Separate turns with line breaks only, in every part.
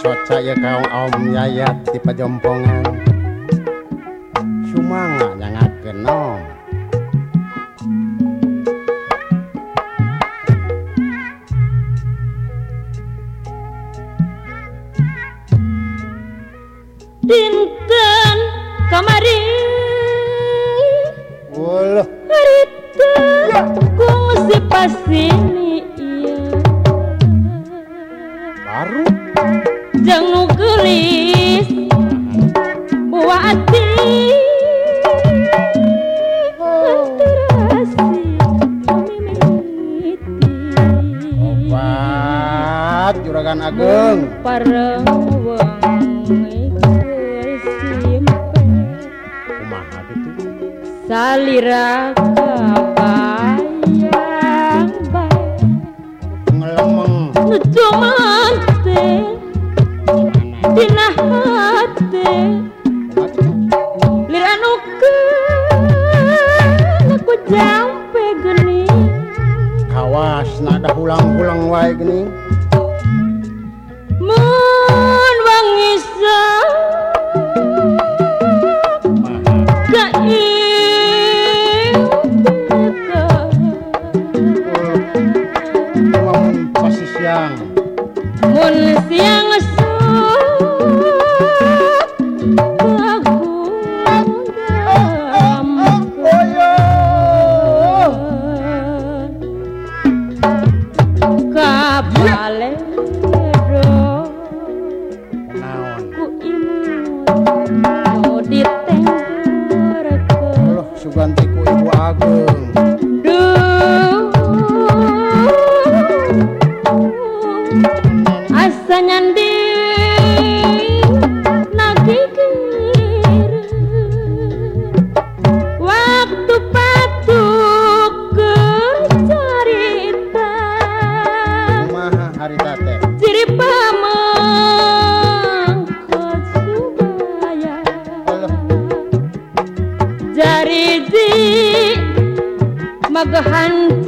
socaya kau om yayat di pejompongan sumanga nyangakeun om
dinten kamari
Woloh
Rita Kung si pasini iya
Baru
jeng nugelis buati
Obat juragan ageng
pareng salira kabayang bae
ngelemeng
cuman
Di
Lira nuke naku jam peggeri
Kawas nada hulang-ulang wa geni ¿Cuánto?
अब हंस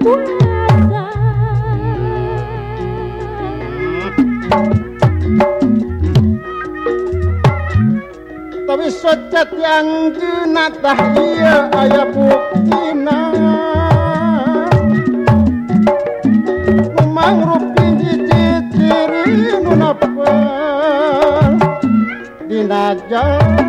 kita bisat yangginadahhi ayaangrup dilajar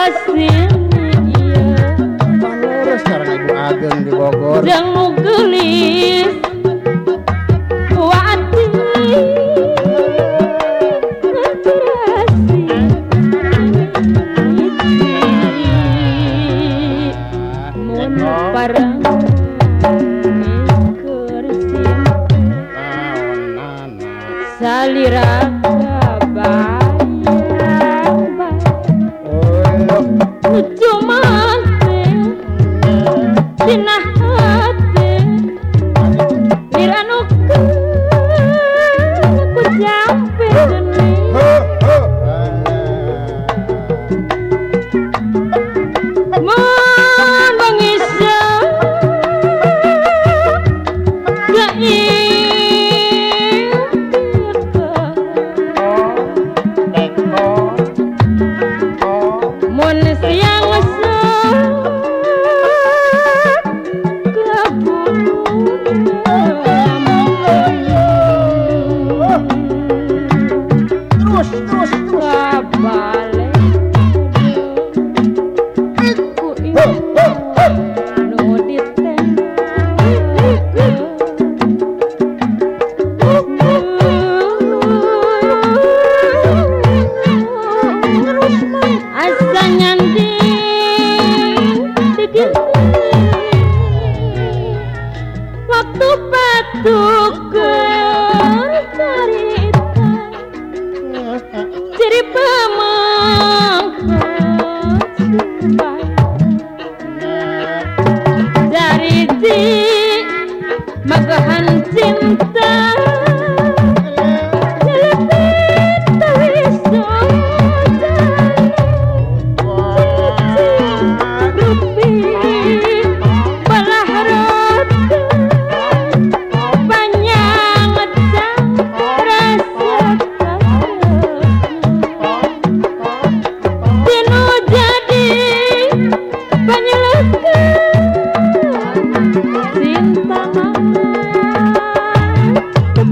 Kh
ageng Bogor
yang mu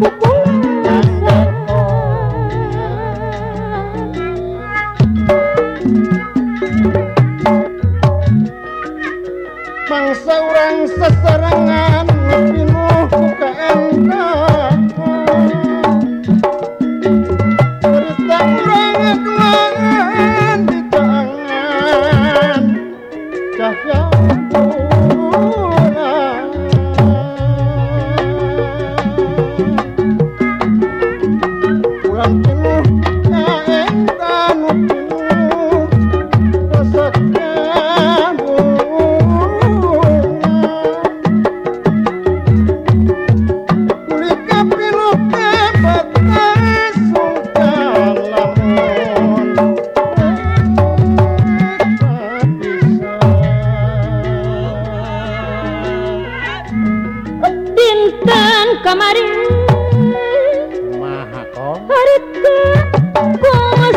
Woo!
corrupt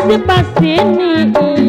se passei